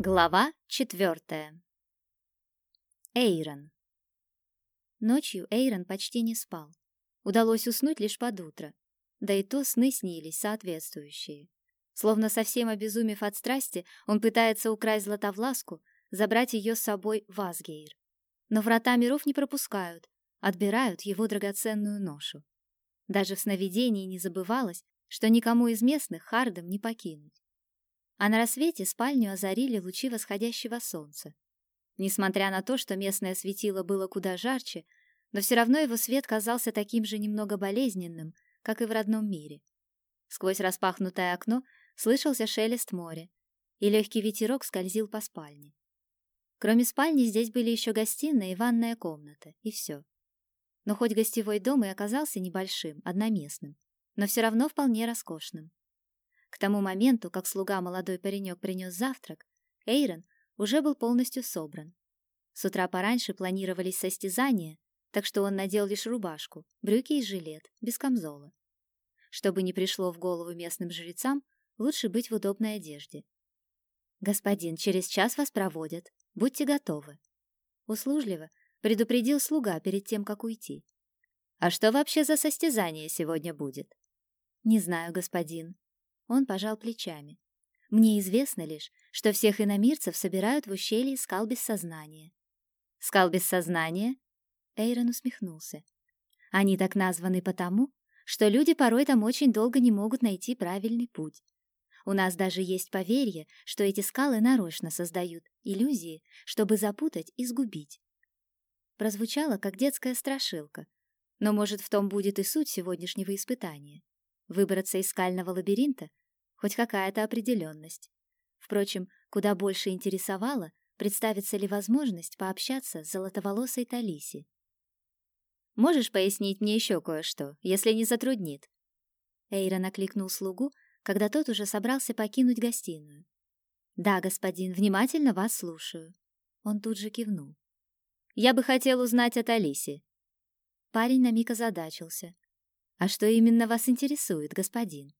Глава четвертая. Эйрон. Ночью Эйрон почти не спал. Удалось уснуть лишь под утро. Да и то сны снились соответствующие. Словно совсем обезумев от страсти, он пытается украсть Златовласку, забрать ее с собой в Асгейр. Но врата миров не пропускают, отбирают его драгоценную ношу. Даже в сновидении не забывалось, что никому из местных Хардом не покинуть а на рассвете спальню озарили лучи восходящего солнца. Несмотря на то, что местное светило было куда жарче, но все равно его свет казался таким же немного болезненным, как и в родном мире. Сквозь распахнутое окно слышался шелест моря, и легкий ветерок скользил по спальне. Кроме спальни здесь были еще гостиная и ванная комната, и все. Но хоть гостевой дом и оказался небольшим, одноместным, но все равно вполне роскошным. К тому моменту, как слуга молодой паренек принес завтрак, Эйрон уже был полностью собран. С утра пораньше планировались состязания, так что он надел лишь рубашку, брюки и жилет, без камзола. Чтобы не пришло в голову местным жрецам, лучше быть в удобной одежде. «Господин, через час вас проводят. Будьте готовы». Услужливо предупредил слуга перед тем, как уйти. «А что вообще за состязание сегодня будет?» «Не знаю, господин. Он пожал плечами. Мне известно лишь, что всех иномирцев собирают в ущелье скал без сознания. Скал без сознания? Эйрон усмехнулся. Они так названы потому, что люди порой там очень долго не могут найти правильный путь. У нас даже есть поверье, что эти скалы нарочно создают иллюзии, чтобы запутать и сгубить. Прозвучало, как детская страшилка, но, может, в том будет и суть сегодняшнего испытания. Выбраться из скального лабиринта хоть какая-то определенность. Впрочем, куда больше интересовало, представится ли возможность пообщаться с золотоволосой Талиси. «Можешь пояснить мне еще кое-что, если не затруднит?» Эйра накликнул слугу, когда тот уже собрался покинуть гостиную. «Да, господин, внимательно вас слушаю». Он тут же кивнул. «Я бы хотел узнать от Алисе». Парень на миг озадачился. «А что именно вас интересует, господин?»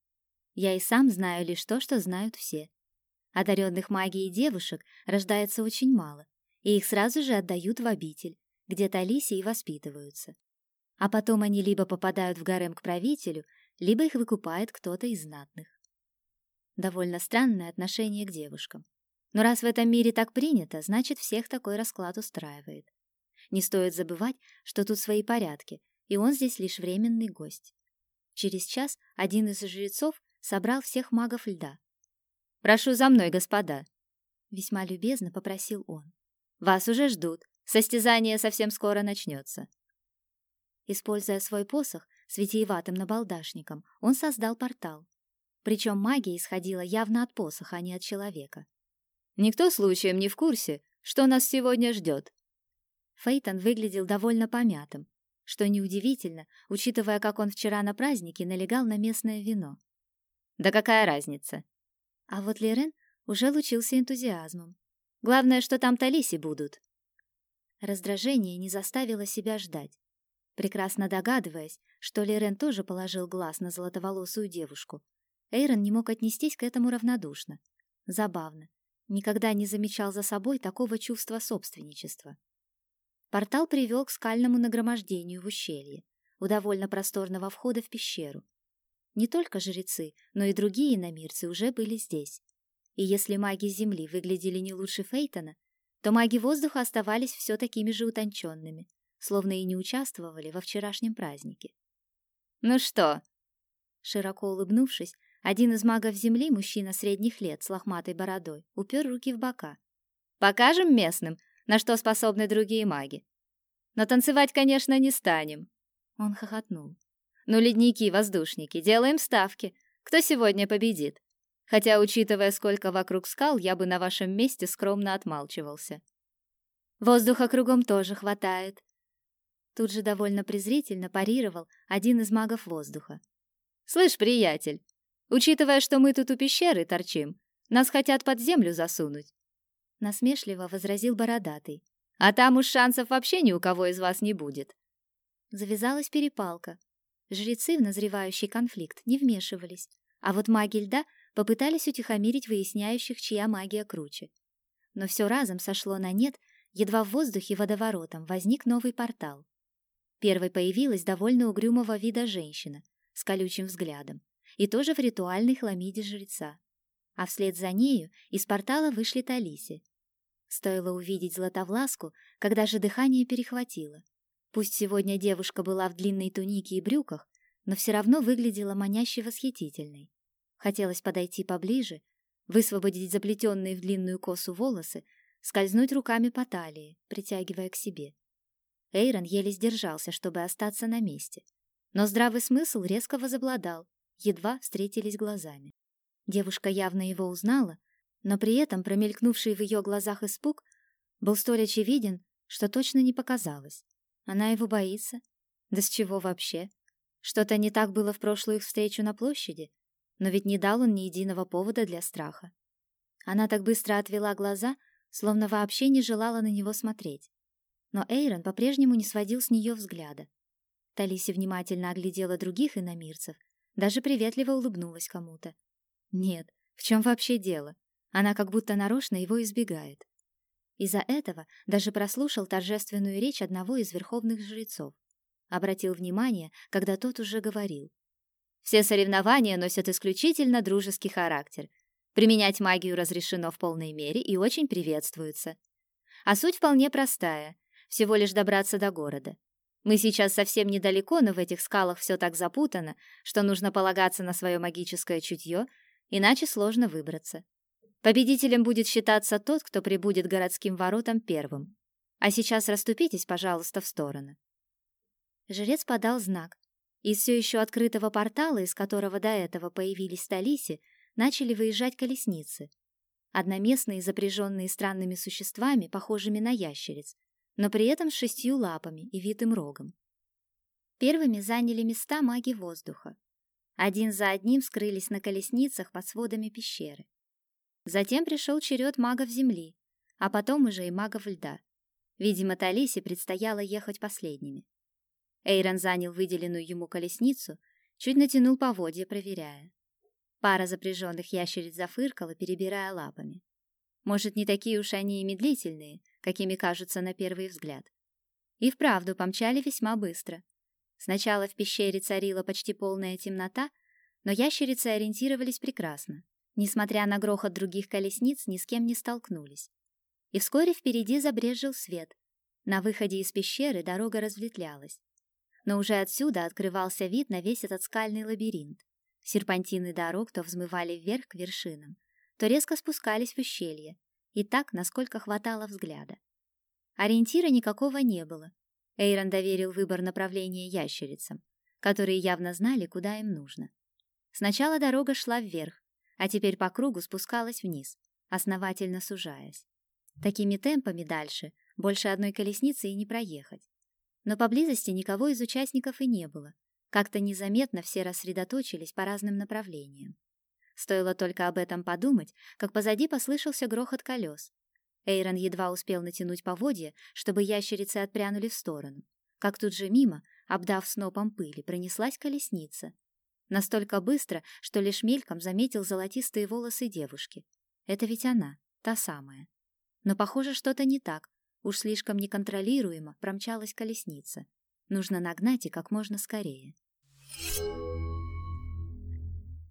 Я и сам знаю лишь то, что знают все. Одаренных магией девушек рождается очень мало, и их сразу же отдают в обитель, где Талиси и воспитываются. А потом они либо попадают в гарем к правителю, либо их выкупает кто-то из знатных. Довольно странное отношение к девушкам. Но раз в этом мире так принято, значит, всех такой расклад устраивает. Не стоит забывать, что тут свои порядки, и он здесь лишь временный гость. Через час один из жрецов собрал всех магов льда. «Прошу за мной, господа!» Весьма любезно попросил он. «Вас уже ждут. Состязание совсем скоро начнется». Используя свой посох с витиеватым набалдашником, он создал портал. Причем магия исходила явно от посоха, а не от человека. «Никто случаем не в курсе, что нас сегодня ждет?» Фейтон выглядел довольно помятым, что неудивительно, учитывая, как он вчера на празднике налегал на местное вино. Да какая разница? А вот Лерен уже лучился энтузиазмом. Главное, что там Талиси будут. Раздражение не заставило себя ждать. Прекрасно догадываясь, что Лерен тоже положил глаз на золотоволосую девушку, Эйрон не мог отнестись к этому равнодушно. Забавно. Никогда не замечал за собой такого чувства собственничества. Портал привел к скальному нагромождению в ущелье, у довольно просторного входа в пещеру. Не только жрецы, но и другие иномирцы уже были здесь. И если маги Земли выглядели не лучше Фейтона, то маги воздуха оставались все такими же утонченными, словно и не участвовали во вчерашнем празднике. «Ну что?» Широко улыбнувшись, один из магов Земли, мужчина средних лет с лохматой бородой, упер руки в бока. «Покажем местным, на что способны другие маги. Но танцевать, конечно, не станем». Он хохотнул. Ну, ледники, воздушники, делаем ставки. Кто сегодня победит? Хотя, учитывая, сколько вокруг скал, я бы на вашем месте скромно отмалчивался. Воздуха кругом тоже хватает. Тут же довольно презрительно парировал один из магов воздуха. Слышь, приятель, учитывая, что мы тут у пещеры торчим, нас хотят под землю засунуть. Насмешливо возразил бородатый. А там уж шансов вообще ни у кого из вас не будет. Завязалась перепалка. Жрецы в назревающий конфликт не вмешивались, а вот маги льда попытались утихомирить выясняющих, чья магия круче. Но все разом сошло на нет, едва в воздухе водоворотом возник новый портал. Первой появилась довольно угрюмого вида женщина с колючим взглядом и тоже в ритуальной хламиде жреца. А вслед за нею из портала вышли Талиси. Стоило увидеть Златовласку, когда же дыхание перехватило. Пусть сегодня девушка была в длинной тунике и брюках, но все равно выглядела маняще восхитительной. Хотелось подойти поближе, высвободить заплетенные в длинную косу волосы, скользнуть руками по талии, притягивая к себе. Эйрон еле сдержался, чтобы остаться на месте. Но здравый смысл резко возобладал, едва встретились глазами. Девушка явно его узнала, но при этом промелькнувший в ее глазах испуг был столь очевиден, что точно не показалось. Она его боится? Да с чего вообще? Что-то не так было в прошлую их встречу на площади, но ведь не дал он ни единого повода для страха. Она так быстро отвела глаза, словно вообще не желала на него смотреть. Но Эйрон по-прежнему не сводил с нее взгляда. Талиси внимательно оглядела других иномирцев, даже приветливо улыбнулась кому-то. Нет, в чем вообще дело? Она как будто нарочно его избегает. Из-за этого даже прослушал торжественную речь одного из верховных жрецов. Обратил внимание, когда тот уже говорил. «Все соревнования носят исключительно дружеский характер. Применять магию разрешено в полной мере и очень приветствуется. А суть вполне простая — всего лишь добраться до города. Мы сейчас совсем недалеко, но в этих скалах все так запутано, что нужно полагаться на свое магическое чутье, иначе сложно выбраться. Победителем будет считаться тот, кто прибудет к городским воротам первым. А сейчас расступитесь, пожалуйста, в стороны. Жрец подал знак. Из все еще открытого портала, из которого до этого появились Талиси, начали выезжать колесницы. Одноместные, запряженные странными существами, похожими на ящериц, но при этом с шестью лапами и витым рогом. Первыми заняли места маги воздуха. Один за одним скрылись на колесницах под сводами пещеры. Затем пришел черед магов земли, а потом уже и магов льда. Видимо, Талисе предстояло ехать последними. Эйрон занял выделенную ему колесницу, чуть натянул поводья, проверяя. Пара запряженных ящериц зафыркала, перебирая лапами. Может, не такие уж они и медлительные, какими кажутся на первый взгляд. И вправду помчали весьма быстро. Сначала в пещере царила почти полная темнота, но ящерицы ориентировались прекрасно. Несмотря на грохот других колесниц, ни с кем не столкнулись. И вскоре впереди забрезжил свет. На выходе из пещеры дорога разветвлялась. Но уже отсюда открывался вид на весь этот скальный лабиринт. Серпантины дорог то взмывали вверх к вершинам, то резко спускались в ущелье, и так, насколько хватало взгляда. Ориентира никакого не было. Эйрон доверил выбор направления ящерицам, которые явно знали, куда им нужно. Сначала дорога шла вверх, а теперь по кругу спускалась вниз, основательно сужаясь. Такими темпами дальше больше одной колесницы и не проехать. Но поблизости никого из участников и не было. Как-то незаметно все рассредоточились по разным направлениям. Стоило только об этом подумать, как позади послышался грохот колес. Эйрон едва успел натянуть поводья, чтобы ящерицы отпрянули в сторону. Как тут же мимо, обдав снопом пыли, пронеслась колесница, Настолько быстро, что лишь мельком заметил золотистые волосы девушки. Это ведь она, та самая. Но, похоже, что-то не так. Уж слишком неконтролируемо промчалась колесница. Нужно нагнать и как можно скорее.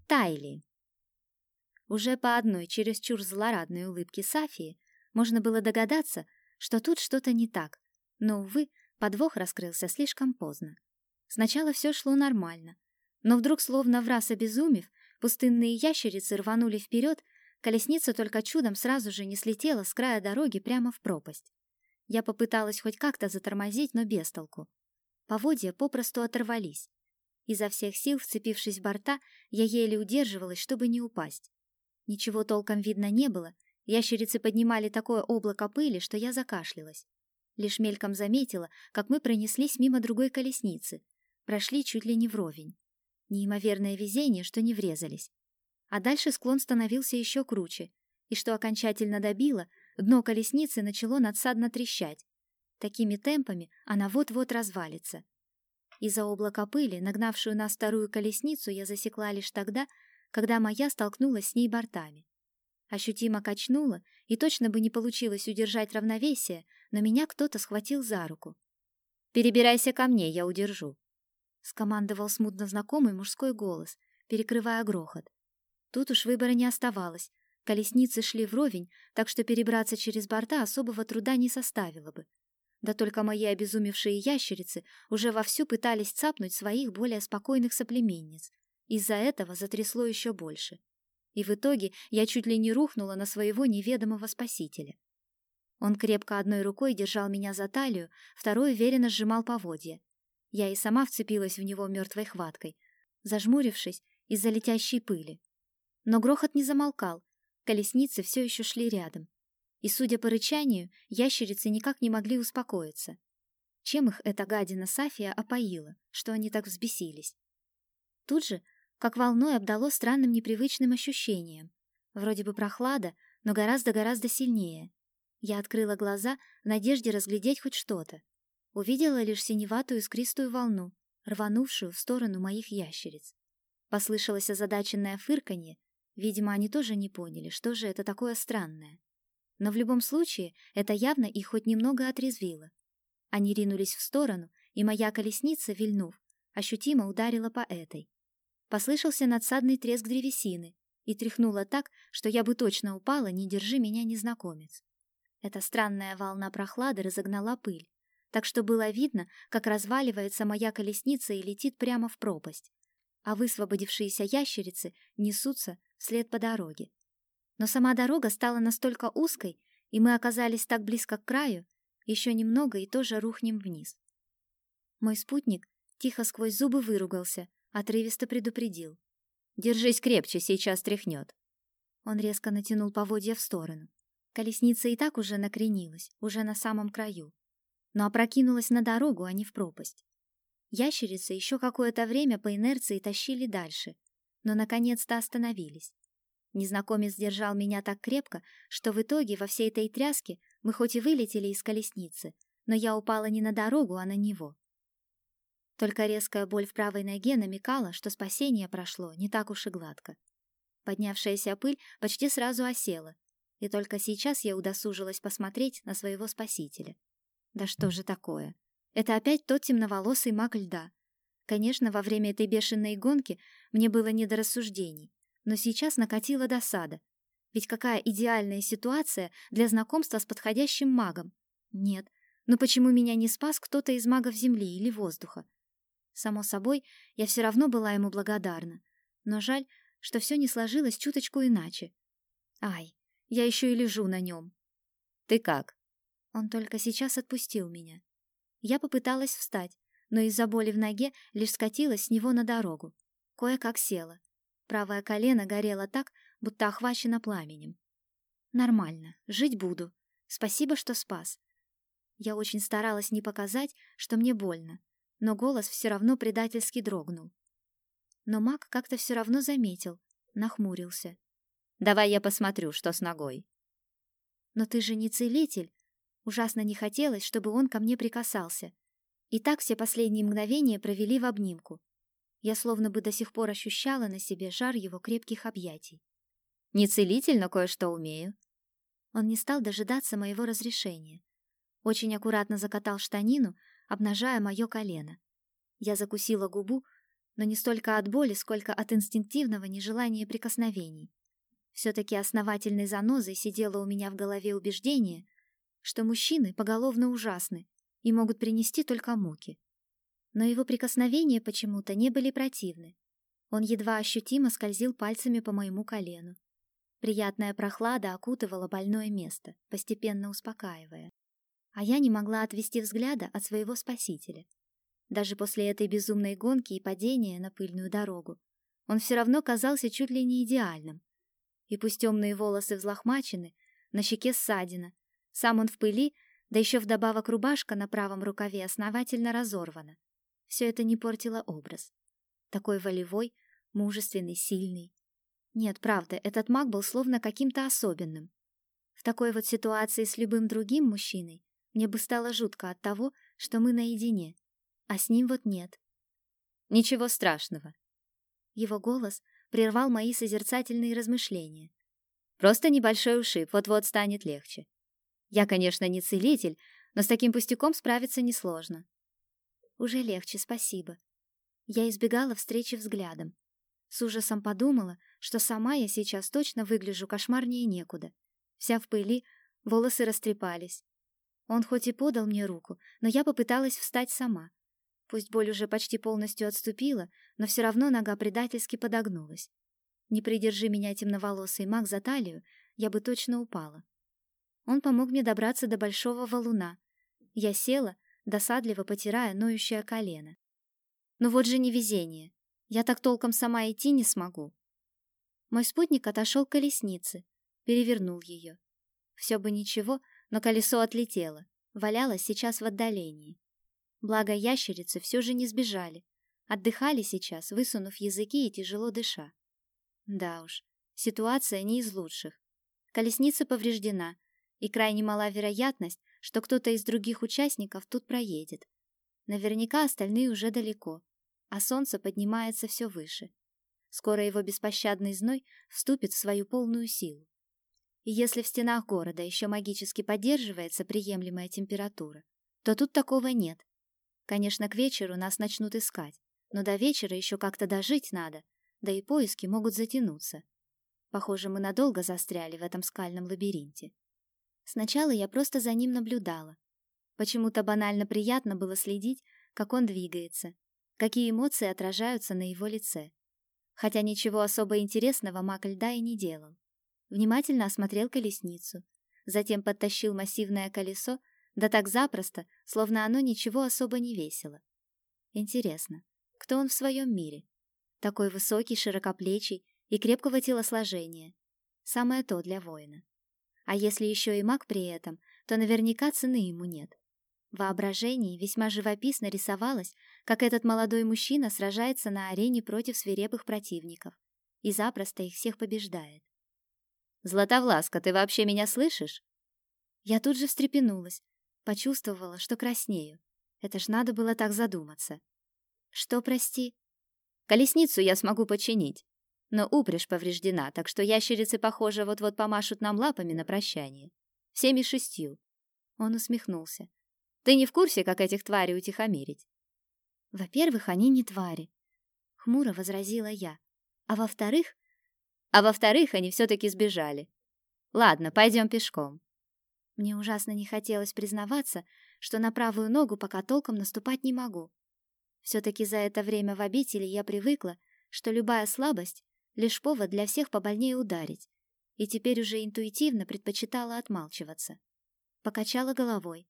Тайли. Уже по одной чересчур злорадной улыбке Сафии можно было догадаться, что тут что-то не так. Но, увы, подвох раскрылся слишком поздно. Сначала все шло нормально, но вдруг, словно в раз обезумев, пустынные ящерицы рванули вперед, колесница только чудом сразу же не слетела с края дороги прямо в пропасть. Я попыталась хоть как-то затормозить, но без толку. Поводья попросту оторвались. Изо всех сил, вцепившись в борта, я еле удерживалась, чтобы не упасть. Ничего толком видно не было, ящерицы поднимали такое облако пыли, что я закашлялась. Лишь мельком заметила, как мы пронеслись мимо другой колесницы, прошли чуть ли не вровень. Неимоверное везение, что не врезались. А дальше склон становился еще круче, и что окончательно добило, дно колесницы начало надсадно трещать. Такими темпами она вот-вот развалится. Из-за облака пыли, нагнавшую нас вторую колесницу, я засекла лишь тогда, когда моя столкнулась с ней бортами. Ощутимо качнуло, и точно бы не получилось удержать равновесие, но меня кто-то схватил за руку. «Перебирайся ко мне, я удержу», — скомандовал смутно знакомый мужской голос, перекрывая грохот. Тут уж выбора не оставалось. Колесницы шли вровень, так что перебраться через борта особого труда не составило бы. Да только мои обезумевшие ящерицы уже вовсю пытались цапнуть своих более спокойных соплеменниц. Из-за этого затрясло еще больше. И в итоге я чуть ли не рухнула на своего неведомого спасителя. Он крепко одной рукой держал меня за талию, второй уверенно сжимал поводья. Я и сама вцепилась в него мертвой хваткой, зажмурившись из-за летящей пыли. Но грохот не замолкал, колесницы все еще шли рядом. И, судя по рычанию, ящерицы никак не могли успокоиться. Чем их эта гадина Сафия опоила, что они так взбесились? Тут же, как волной обдало странным непривычным ощущением. Вроде бы прохлада, но гораздо-гораздо сильнее. Я открыла глаза в надежде разглядеть хоть что-то. Увидела лишь синеватую искристую волну, рванувшую в сторону моих ящериц. Послышалось озадаченное фырканье, видимо, они тоже не поняли, что же это такое странное. Но в любом случае это явно их хоть немного отрезвило. Они ринулись в сторону, и моя колесница, вильнув, ощутимо ударила по этой. Послышался надсадный треск древесины и тряхнуло так, что я бы точно упала, не держи меня незнакомец. Эта странная волна прохлады разогнала пыль, так что было видно, как разваливается моя колесница и летит прямо в пропасть, а высвободившиеся ящерицы несутся вслед по дороге. Но сама дорога стала настолько узкой, и мы оказались так близко к краю, еще немного и тоже рухнем вниз. Мой спутник тихо сквозь зубы выругался, отрывисто предупредил. «Держись крепче, сейчас тряхнет». Он резко натянул поводья в сторону. Колесница и так уже накренилась, уже на самом краю, но опрокинулась на дорогу, а не в пропасть. Ящерицы еще какое-то время по инерции тащили дальше, но наконец-то остановились. Незнакомец держал меня так крепко, что в итоге во всей этой тряске мы хоть и вылетели из колесницы, но я упала не на дорогу, а на него. Только резкая боль в правой ноге намекала, что спасение прошло не так уж и гладко. Поднявшаяся пыль почти сразу осела, и только сейчас я удосужилась посмотреть на своего спасителя. Да что же такое? Это опять тот темноволосый маг льда. Конечно, во время этой бешеной гонки мне было не до рассуждений, но сейчас накатила досада. Ведь какая идеальная ситуация для знакомства с подходящим магом? Нет, но почему меня не спас кто-то из магов земли или воздуха? Само собой, я все равно была ему благодарна, но жаль, что все не сложилось чуточку иначе. Ай, я еще и лежу на нем. Ты как? Он только сейчас отпустил меня. Я попыталась встать, но из-за боли в ноге лишь скатилась с него на дорогу. Кое-как села. Правое колено горело так, будто охвачено пламенем. Нормально, жить буду. Спасибо, что спас. Я очень старалась не показать, что мне больно, но голос все равно предательски дрогнул. Но маг как-то все равно заметил, нахмурился. Давай я посмотрю, что с ногой. Но ты же не целитель. Ужасно не хотелось, чтобы он ко мне прикасался. И так все последние мгновения провели в обнимку. Я словно бы до сих пор ощущала на себе жар его крепких объятий. Не целитель, но кое-что умею. Он не стал дожидаться моего разрешения. Очень аккуратно закатал штанину, обнажая мое колено. Я закусила губу, но не столько от боли, сколько от инстинктивного нежелания прикосновений. Все-таки основательной занозой сидело у меня в голове убеждение, что мужчины поголовно ужасны и могут принести только муки. Но его прикосновения почему-то не были противны. Он едва ощутимо скользил пальцами по моему колену. Приятная прохлада окутывала больное место, постепенно успокаивая. А я не могла отвести взгляда от своего спасителя. Даже после этой безумной гонки и падения на пыльную дорогу он все равно казался чуть ли не идеальным. И пусть темные волосы взлохмачены, на щеке ссадина, сам он в пыли, да еще вдобавок рубашка на правом рукаве основательно разорвана. Все это не портило образ. Такой волевой, мужественный, сильный. Нет, правда, этот маг был словно каким-то особенным. В такой вот ситуации с любым другим мужчиной мне бы стало жутко от того, что мы наедине, а с ним вот нет. Ничего страшного. Его голос прервал мои созерцательные размышления. Просто небольшой ушиб, вот-вот станет легче. Я, конечно, не целитель, но с таким пустяком справиться несложно. Уже легче, спасибо. Я избегала встречи взглядом. С ужасом подумала, что сама я сейчас точно выгляжу кошмарнее некуда. Вся в пыли, волосы растрепались. Он хоть и подал мне руку, но я попыталась встать сама. Пусть боль уже почти полностью отступила, но все равно нога предательски подогнулась. Не придержи меня темноволосый маг за талию, я бы точно упала. Он помог мне добраться до большого валуна. Я села, досадливо потирая ноющее колено. Ну вот же невезение. Я так толком сама идти не смогу. Мой спутник отошел к колеснице, перевернул ее. Все бы ничего, но колесо отлетело, валялось сейчас в отдалении. Благо ящерицы все же не сбежали, отдыхали сейчас, высунув языки и тяжело дыша. Да уж, ситуация не из лучших. Колесница повреждена, и крайне мала вероятность, что кто-то из других участников тут проедет. Наверняка остальные уже далеко, а солнце поднимается все выше. Скоро его беспощадный зной вступит в свою полную силу. И если в стенах города еще магически поддерживается приемлемая температура, то тут такого нет. Конечно, к вечеру нас начнут искать, но до вечера еще как-то дожить надо, да и поиски могут затянуться. Похоже, мы надолго застряли в этом скальном лабиринте. Сначала я просто за ним наблюдала. Почему-то банально приятно было следить, как он двигается, какие эмоции отражаются на его лице. Хотя ничего особо интересного маг льда и не делал. Внимательно осмотрел колесницу, затем подтащил массивное колесо, да так запросто, словно оно ничего особо не весило. Интересно, кто он в своем мире? Такой высокий, широкоплечий и крепкого телосложения. Самое то для воина. А если еще и маг при этом, то наверняка цены ему нет. В воображении весьма живописно рисовалось, как этот молодой мужчина сражается на арене против свирепых противников и запросто их всех побеждает. Златовласка, ты вообще меня слышишь? Я тут же встрепенулась, почувствовала, что краснею. Это ж надо было так задуматься. Что, прости? Колесницу я смогу починить, но упряжь повреждена, так что ящерицы, похоже, вот-вот помашут нам лапами на прощание. Всеми шестью. Он усмехнулся. Ты не в курсе, как этих тварей утихомирить? Во-первых, они не твари, хмуро возразила я. А во-вторых, а во-вторых, они все-таки сбежали. Ладно, пойдем пешком. Мне ужасно не хотелось признаваться, что на правую ногу пока толком наступать не могу. Все-таки за это время в обители я привыкла, что любая слабость — лишь повод для всех побольнее ударить, и теперь уже интуитивно предпочитала отмалчиваться. Покачала головой.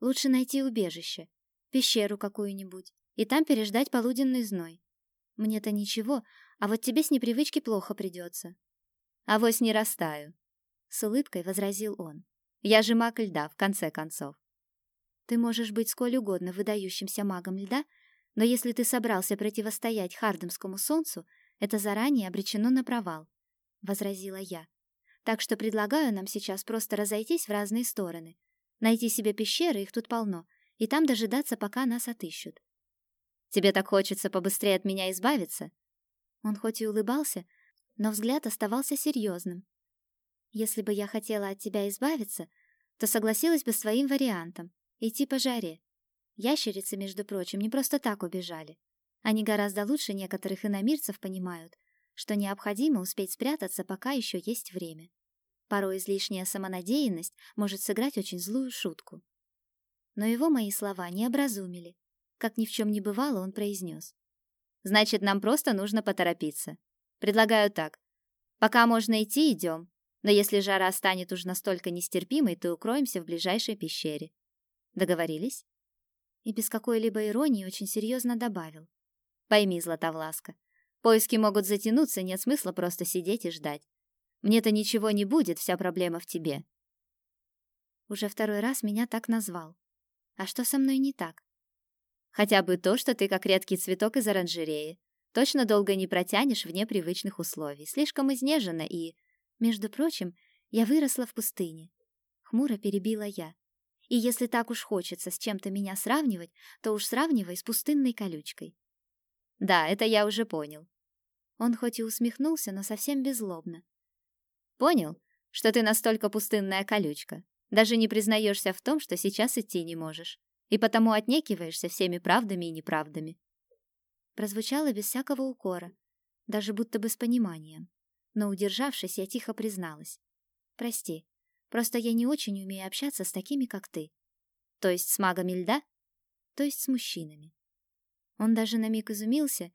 Лучше найти убежище, пещеру какую-нибудь, и там переждать полуденный зной. Мне-то ничего, а вот тебе с непривычки плохо придется. Авось не растаю, с улыбкой возразил он. Я же маг льда, в конце концов. Ты можешь быть сколь угодно выдающимся магом льда, но если ты собрался противостоять Хардемскому солнцу, это заранее обречено на провал, возразила я. Так что предлагаю нам сейчас просто разойтись в разные стороны, найти себе пещеры, их тут полно, и там дожидаться, пока нас отыщут. Тебе так хочется побыстрее от меня избавиться? Он хоть и улыбался, но взгляд оставался серьезным. Если бы я хотела от тебя избавиться, то согласилась бы с твоим вариантом идти по жаре. Ящерицы, между прочим, не просто так убежали. Они гораздо лучше некоторых иномирцев понимают, что необходимо успеть спрятаться, пока еще есть время. Порой излишняя самонадеянность может сыграть очень злую шутку. Но его мои слова не образумили. Как ни в чем не бывало, он произнес. Значит, нам просто нужно поторопиться. Предлагаю так. Пока можно идти, идем. Но если жара станет уж настолько нестерпимой, то укроемся в ближайшей пещере. Договорились? И без какой-либо иронии очень серьезно добавил. Пойми, Златовласка, поиски могут затянуться, нет смысла просто сидеть и ждать. Мне-то ничего не будет, вся проблема в тебе. Уже второй раз меня так назвал. А что со мной не так? Хотя бы то, что ты как редкий цветок из оранжереи. Точно долго не протянешь вне привычных условий. Слишком изнежена и... Между прочим, я выросла в пустыне. Хмуро перебила я. И если так уж хочется с чем-то меня сравнивать, то уж сравнивай с пустынной колючкой. Да, это я уже понял. Он хоть и усмехнулся, но совсем беззлобно. Понял, что ты настолько пустынная колючка. Даже не признаешься в том, что сейчас идти не можешь. И потому отнекиваешься всеми правдами и неправдами. Прозвучало без всякого укора, даже будто бы с пониманием. Но, удержавшись, я тихо призналась. «Прости, просто я не очень умею общаться с такими, как ты. То есть с магами льда? То есть с мужчинами». Он даже на миг изумился,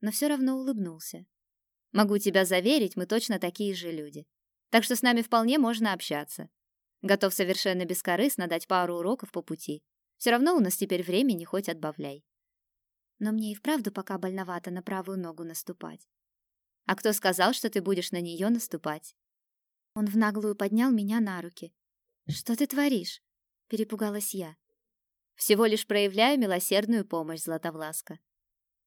но все равно улыбнулся. «Могу тебя заверить, мы точно такие же люди. Так что с нами вполне можно общаться. Готов совершенно бескорыстно дать пару уроков по пути. Все равно у нас теперь времени хоть отбавляй. Но мне и вправду пока больновато на правую ногу наступать. А кто сказал, что ты будешь на нее наступать? Он в наглую поднял меня на руки. Что ты творишь? Перепугалась я. Всего лишь проявляю милосердную помощь, Златовласка.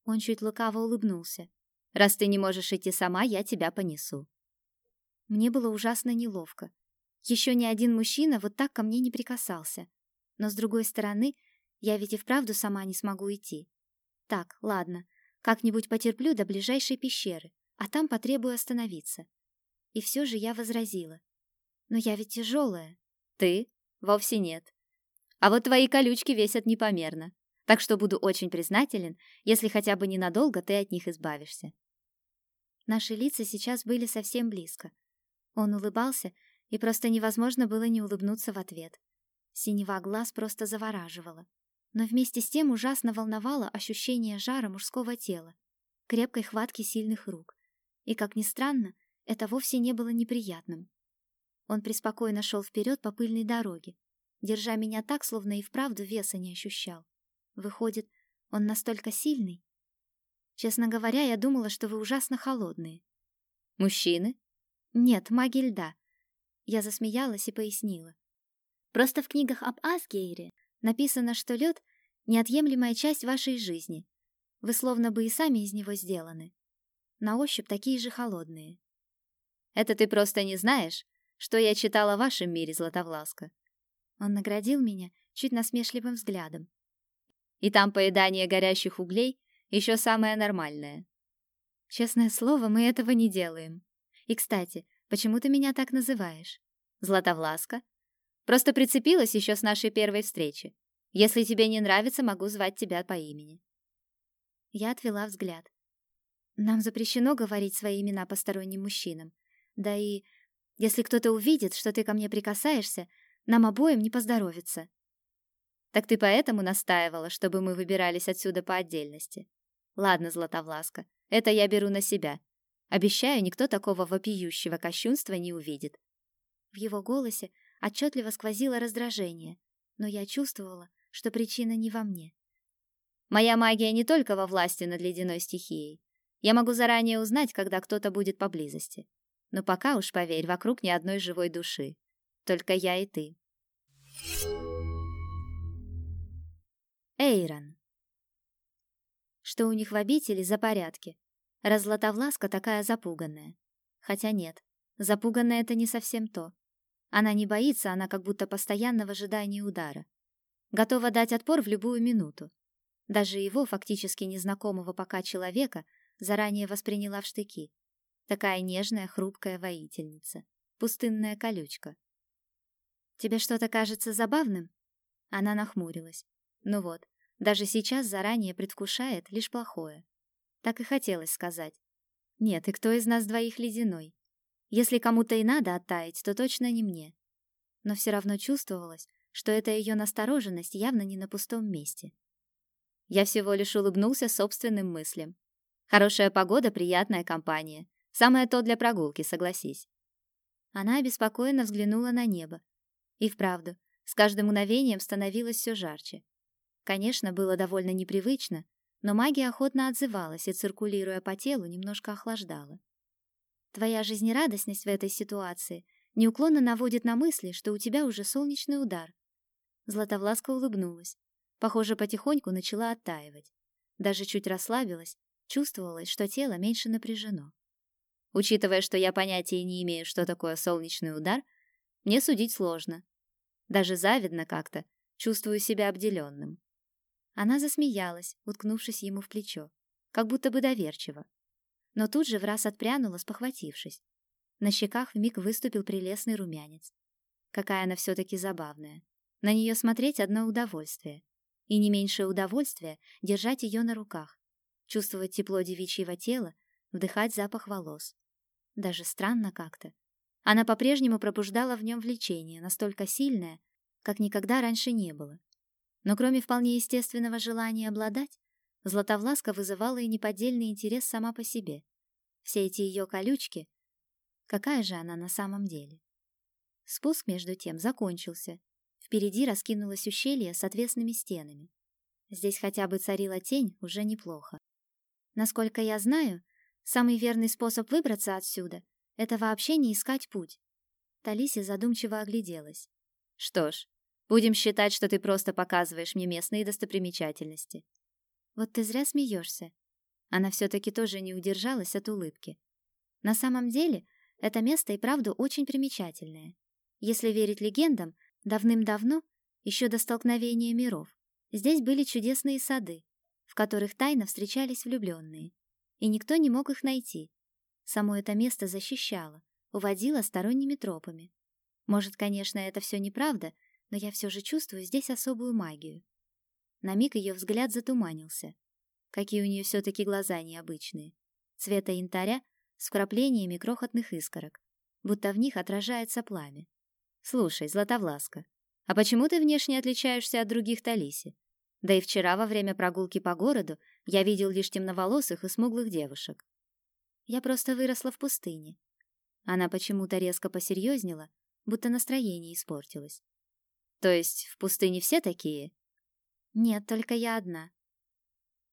Он чуть лукаво улыбнулся. Раз ты не можешь идти сама, я тебя понесу. Мне было ужасно неловко. Еще ни один мужчина вот так ко мне не прикасался. Но с другой стороны, я ведь и вправду сама не смогу идти. Так, ладно, как-нибудь потерплю до ближайшей пещеры, а там потребую остановиться. И все же я возразила. Но я ведь тяжелая. Ты? Вовсе нет. А вот твои колючки весят непомерно. Так что буду очень признателен, если хотя бы ненадолго ты от них избавишься. Наши лица сейчас были совсем близко, он улыбался, и просто невозможно было не улыбнуться в ответ. Синева глаз просто завораживала. Но вместе с тем ужасно волновало ощущение жара мужского тела, крепкой хватки сильных рук. И, как ни странно, это вовсе не было неприятным. Он преспокойно шел вперед по пыльной дороге, держа меня так, словно и вправду веса не ощущал. Выходит, он настолько сильный? Честно говоря, я думала, что вы ужасно холодные. Мужчины? Нет, маги льда. Я засмеялась и пояснила. Просто в книгах об Асгейре написано, что лед — неотъемлемая часть вашей жизни. Вы словно бы и сами из него сделаны. На ощупь такие же холодные. Это ты просто не знаешь, что я читала в вашем мире, Златовласка. Он наградил меня чуть насмешливым взглядом. И там поедание горящих углей еще самое нормальное. Честное слово, мы этого не делаем. И, кстати, почему ты меня так называешь? Златовласка? Просто прицепилась еще с нашей первой встречи. Если тебе не нравится, могу звать тебя по имени. Я отвела взгляд. Нам запрещено говорить свои имена посторонним мужчинам. Да и если кто-то увидит, что ты ко мне прикасаешься, нам обоим не поздоровится. Так ты поэтому настаивала, чтобы мы выбирались отсюда по отдельности. Ладно, Златовласка, это я беру на себя. Обещаю, никто такого вопиющего кощунства не увидит. В его голосе отчетливо сквозило раздражение, но я чувствовала, что причина не во мне. Моя магия не только во власти над ледяной стихией. Я могу заранее узнать, когда кто-то будет поблизости. Но пока уж, поверь, вокруг ни одной живой души. Только я и ты. Эйрон. Что у них в обители за порядки? раз Златовласка такая запуганная. Хотя нет, запуганная это не совсем то. Она не боится, она как будто постоянно в ожидании удара. Готова дать отпор в любую минуту. Даже его, фактически незнакомого пока человека, заранее восприняла в штыки. Такая нежная, хрупкая воительница. Пустынная колючка. «Тебе что-то кажется забавным?» Она нахмурилась. «Ну вот, даже сейчас заранее предвкушает лишь плохое. Так и хотелось сказать. Нет, и кто из нас двоих ледяной? Если кому-то и надо оттаять, то точно не мне. Но все равно чувствовалось, что эта ее настороженность явно не на пустом месте. Я всего лишь улыбнулся собственным мыслям. Хорошая погода, приятная компания. Самое то для прогулки, согласись. Она обеспокоенно взглянула на небо. И вправду, с каждым мгновением становилось все жарче. Конечно, было довольно непривычно, но магия охотно отзывалась и, циркулируя по телу, немножко охлаждала. Твоя жизнерадостность в этой ситуации неуклонно наводит на мысли, что у тебя уже солнечный удар. Златовласка улыбнулась. Похоже, потихоньку начала оттаивать. Даже чуть расслабилась, чувствовалось, что тело меньше напряжено. Учитывая, что я понятия не имею, что такое солнечный удар, мне судить сложно. Даже завидно как-то, чувствую себя обделенным. Она засмеялась, уткнувшись ему в плечо, как будто бы доверчиво. Но тут же в раз отпрянула, спохватившись. На щеках вмиг выступил прелестный румянец. Какая она все-таки забавная. На нее смотреть одно удовольствие. И не меньшее удовольствие держать ее на руках, чувствовать тепло девичьего тела, вдыхать запах волос. Даже странно как-то. Она по-прежнему пробуждала в нем влечение, настолько сильное, как никогда раньше не было. Но кроме вполне естественного желания обладать, Златовласка вызывала и неподдельный интерес сама по себе. Все эти ее колючки. Какая же она на самом деле? Спуск, между тем, закончился. Впереди раскинулось ущелье с отвесными стенами. Здесь хотя бы царила тень, уже неплохо. Насколько я знаю, самый верный способ выбраться отсюда — это вообще не искать путь. Талиси задумчиво огляделась. Что ж, будем считать, что ты просто показываешь мне местные достопримечательности. Вот ты зря смеешься. Она все-таки тоже не удержалась от улыбки. На самом деле, это место и правда очень примечательное. Если верить легендам, давным-давно, еще до столкновения миров, здесь были чудесные сады, в которых тайно встречались влюбленные, и никто не мог их найти. Само это место защищало, уводило сторонними тропами. Может, конечно, это все неправда, но я все же чувствую здесь особую магию. На миг ее взгляд затуманился. Какие у нее все-таки глаза необычные. Цвета янтаря с вкраплениями крохотных искорок, будто в них отражается пламя. «Слушай, Златовласка, а почему ты внешне отличаешься от других Талиси? Да и вчера во время прогулки по городу я видел лишь темноволосых и смуглых девушек. Я просто выросла в пустыне». Она почему-то резко посерьезнела, будто настроение испортилось. «То есть в пустыне все такие?» Нет, только я одна.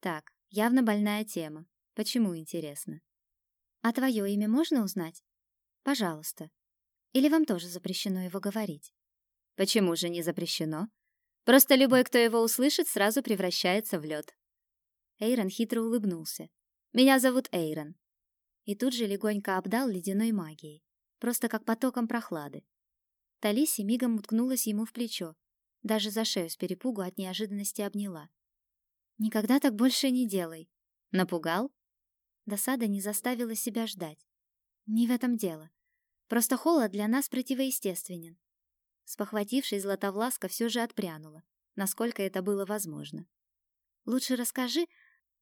Так, явно больная тема. Почему, интересно? А твое имя можно узнать? Пожалуйста. Или вам тоже запрещено его говорить? Почему же не запрещено? Просто любой, кто его услышит, сразу превращается в лед. Эйрон хитро улыбнулся. Меня зовут Эйрон. И тут же легонько обдал ледяной магией, просто как потоком прохлады. Талиси мигом уткнулась ему в плечо, даже за шею с перепугу от неожиданности обняла. «Никогда так больше не делай!» «Напугал?» Досада не заставила себя ждать. «Не в этом дело. Просто холод для нас противоестественен». Спохватившись, Златовласка все же отпрянула, насколько это было возможно. «Лучше расскажи,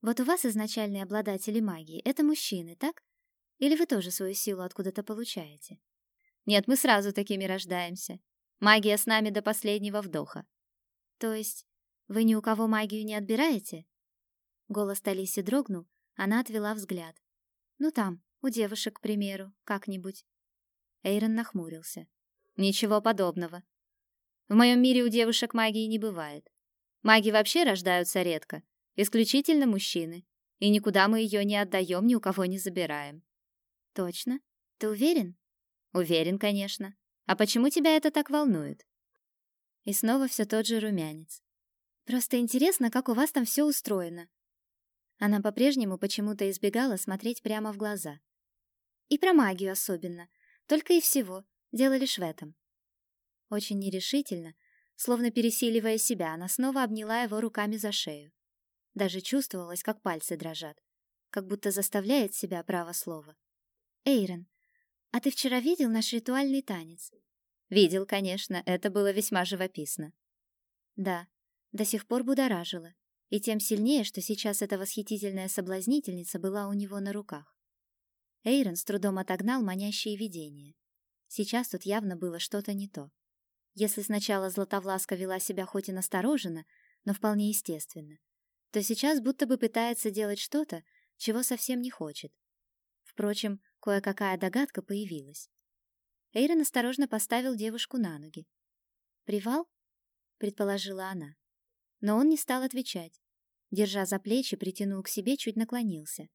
вот у вас изначальные обладатели магии — это мужчины, так? Или вы тоже свою силу откуда-то получаете?» «Нет, мы сразу такими рождаемся. Магия с нами до последнего вдоха. То есть вы ни у кого магию не отбираете? Голос Талиси дрогнул, она отвела взгляд. Ну там, у девушек, к примеру, как-нибудь. Эйрон нахмурился. Ничего подобного. В моем мире у девушек магии не бывает. Маги вообще рождаются редко, исключительно мужчины, и никуда мы ее не отдаем, ни у кого не забираем. Точно? Ты уверен? Уверен, конечно. А почему тебя это так волнует? И снова все тот же румянец. Просто интересно, как у вас там все устроено. Она по-прежнему почему-то избегала смотреть прямо в глаза. И про магию особенно. Только и всего. Дело лишь в этом. Очень нерешительно, словно пересиливая себя, она снова обняла его руками за шею. Даже чувствовалось, как пальцы дрожат, как будто заставляет себя право слова. «Эйрон, «А ты вчера видел наш ритуальный танец?» «Видел, конечно, это было весьма живописно». «Да, до сих пор будоражило, и тем сильнее, что сейчас эта восхитительная соблазнительница была у него на руках. Эйрон с трудом отогнал манящие видения. Сейчас тут явно было что-то не то. Если сначала Златовласка вела себя хоть и настороженно, но вполне естественно, то сейчас будто бы пытается делать что-то, чего совсем не хочет. Впрочем, Кое-какая догадка появилась. Эйрон осторожно поставил девушку на ноги. «Привал?» — предположила она. Но он не стал отвечать. Держа за плечи, притянул к себе, чуть наклонился.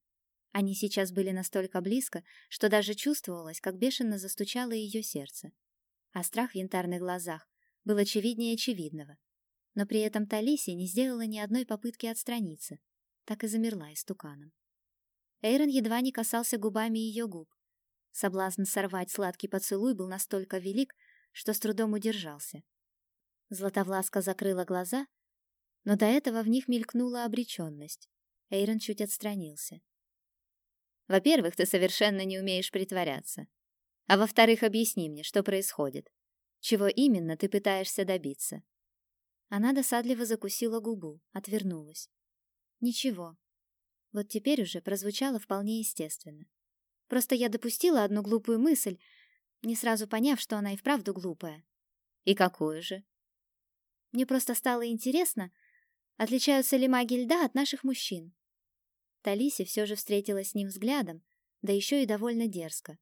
Они сейчас были настолько близко, что даже чувствовалось, как бешено застучало ее сердце. А страх в янтарных глазах был очевиднее очевидного. Но при этом Талиси не сделала ни одной попытки отстраниться, так и замерла истуканом. Эйрон едва не касался губами ее губ. Соблазн сорвать сладкий поцелуй был настолько велик, что с трудом удержался. Златовласка закрыла глаза, но до этого в них мелькнула обреченность. Эйрон чуть отстранился. «Во-первых, ты совершенно не умеешь притворяться. А во-вторых, объясни мне, что происходит. Чего именно ты пытаешься добиться?» Она досадливо закусила губу, отвернулась. «Ничего». Вот теперь уже прозвучало вполне естественно. Просто я допустила одну глупую мысль, не сразу поняв, что она и вправду глупая. «И какую же?» Мне просто стало интересно, отличаются ли маги льда от наших мужчин. Талиси все же встретилась с ним взглядом, да еще и довольно дерзко.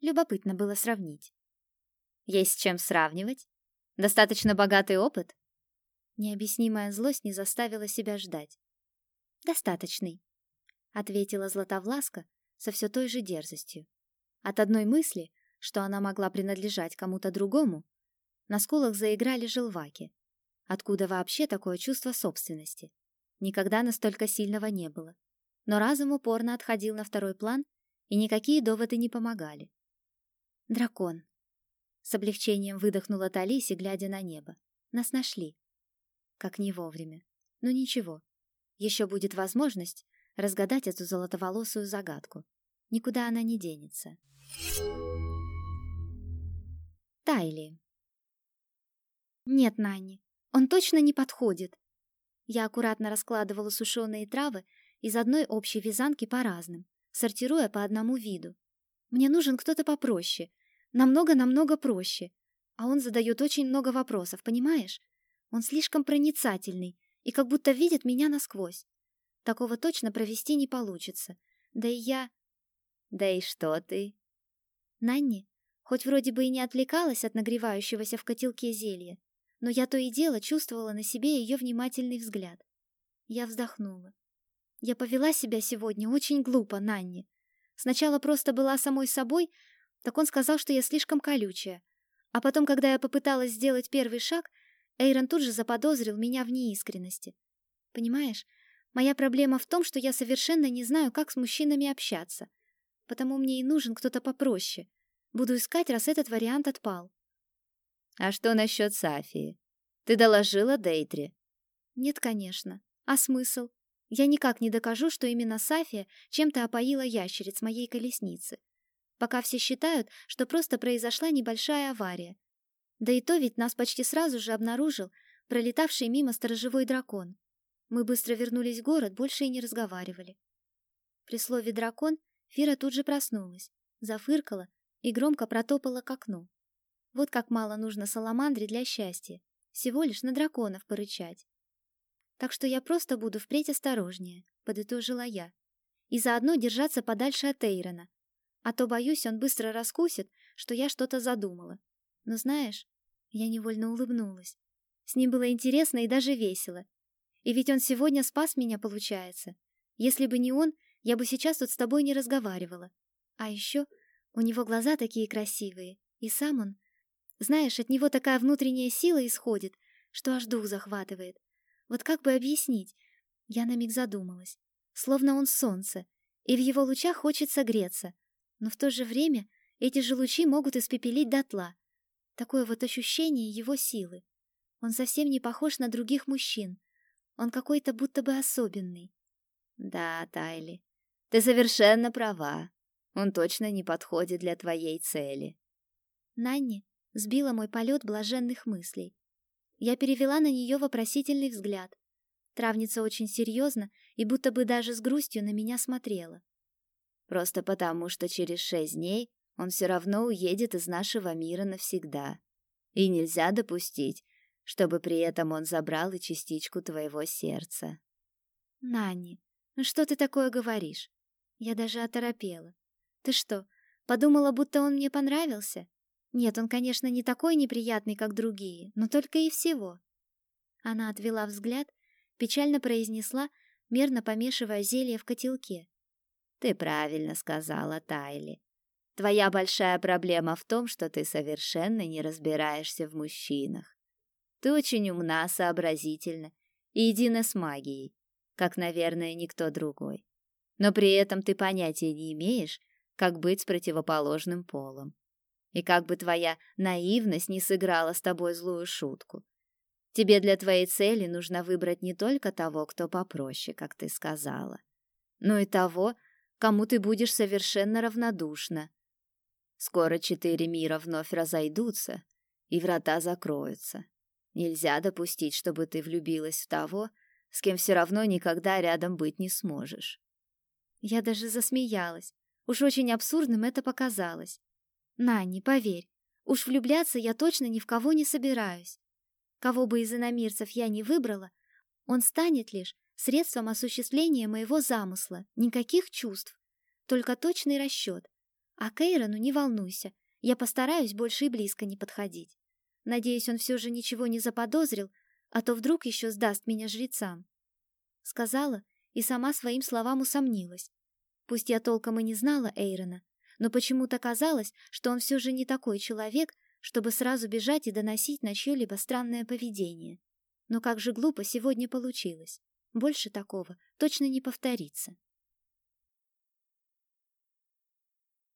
Любопытно было сравнить. Есть с чем сравнивать? Достаточно богатый опыт? Необъяснимая злость не заставила себя ждать. Достаточный, ответила Златовласка со все той же дерзостью. От одной мысли, что она могла принадлежать кому-то другому, на скулах заиграли желваки. Откуда вообще такое чувство собственности? Никогда настолько сильного не было. Но разум упорно отходил на второй план, и никакие доводы не помогали. Дракон. С облегчением выдохнула Талиси, глядя на небо. Нас нашли. Как не вовремя. Но ничего. Еще будет возможность разгадать эту золотоволосую загадку. Никуда она не денется. Тайли. Нет, Нанни, он точно не подходит. Я аккуратно раскладывала сушеные травы из одной общей вязанки по разным, сортируя по одному виду. Мне нужен кто-то попроще, намного-намного проще. А он задает очень много вопросов, понимаешь? Он слишком проницательный и как будто видит меня насквозь. Такого точно провести не получится. Да и я... Да и что ты? Нанни, хоть вроде бы и не отвлекалась от нагревающегося в котелке зелья, но я то и дело чувствовала на себе ее внимательный взгляд. Я вздохнула. Я повела себя сегодня очень глупо, Нанни. Сначала просто была самой собой, так он сказал, что я слишком колючая. А потом, когда я попыталась сделать первый шаг, Эйрон тут же заподозрил меня в неискренности. Понимаешь, моя проблема в том, что я совершенно не знаю, как с мужчинами общаться. Потому мне и нужен кто-то попроще. Буду искать, раз этот вариант отпал. А что насчет Сафии? Ты доложила Дейтре? Нет, конечно. А смысл? Я никак не докажу, что именно Сафия чем-то опоила ящериц моей колесницы пока все считают, что просто произошла небольшая авария. Да и то ведь нас почти сразу же обнаружил пролетавший мимо сторожевой дракон. Мы быстро вернулись в город, больше и не разговаривали. При слове «дракон» Фира тут же проснулась, зафыркала и громко протопала к окну. Вот как мало нужно саламандре для счастья, всего лишь на драконов порычать. Так что я просто буду впредь осторожнее, подытожила я, и заодно держаться подальше от Эйрона, а то, боюсь, он быстро раскусит, что я что-то задумала. Но знаешь, я невольно улыбнулась. С ним было интересно и даже весело. И ведь он сегодня спас меня, получается. Если бы не он, я бы сейчас тут с тобой не разговаривала. А еще у него глаза такие красивые, и сам он... Знаешь, от него такая внутренняя сила исходит, что аж дух захватывает. Вот как бы объяснить? Я на миг задумалась. Словно он солнце, и в его лучах хочется греться, но в то же время эти же лучи могут испепелить дотла. Такое вот ощущение его силы. Он совсем не похож на других мужчин. Он какой-то будто бы особенный. Да, Тайли, ты совершенно права. Он точно не подходит для твоей цели. Нанни сбила мой полет блаженных мыслей. Я перевела на нее вопросительный взгляд. Травница очень серьезно и будто бы даже с грустью на меня смотрела. Просто потому, что через шесть дней он все равно уедет из нашего мира навсегда. И нельзя допустить, чтобы при этом он забрал и частичку твоего сердца. Нани, ну что ты такое говоришь? Я даже оторопела. Ты что, подумала, будто он мне понравился? Нет, он, конечно, не такой неприятный, как другие, но только и всего. Она отвела взгляд, печально произнесла, мерно помешивая зелье в котелке. Ты правильно сказала, Тайли. Твоя большая проблема в том, что ты совершенно не разбираешься в мужчинах. Ты очень умна, сообразительна и едина с магией, как, наверное, никто другой. Но при этом ты понятия не имеешь, как быть с противоположным полом. И как бы твоя наивность не сыграла с тобой злую шутку. Тебе для твоей цели нужно выбрать не только того, кто попроще, как ты сказала, но и того, кому ты будешь совершенно равнодушна. Скоро четыре мира вновь разойдутся, и врата закроются. Нельзя допустить, чтобы ты влюбилась в того, с кем все равно никогда рядом быть не сможешь. Я даже засмеялась. Уж очень абсурдным это показалось. Нани, поверь, уж влюбляться я точно ни в кого не собираюсь. Кого бы из иномирцев я не выбрала, он станет лишь средством осуществления моего замысла. Никаких чувств, только точный расчет. А Кейрону не волнуйся, я постараюсь больше и близко не подходить. Надеюсь, он все же ничего не заподозрил, а то вдруг еще сдаст меня жрецам. Сказала и сама своим словам усомнилась. Пусть я толком и не знала Эйрона, но почему-то казалось, что он все же не такой человек, чтобы сразу бежать и доносить на чье-либо странное поведение. Но как же глупо сегодня получилось. Больше такого точно не повторится.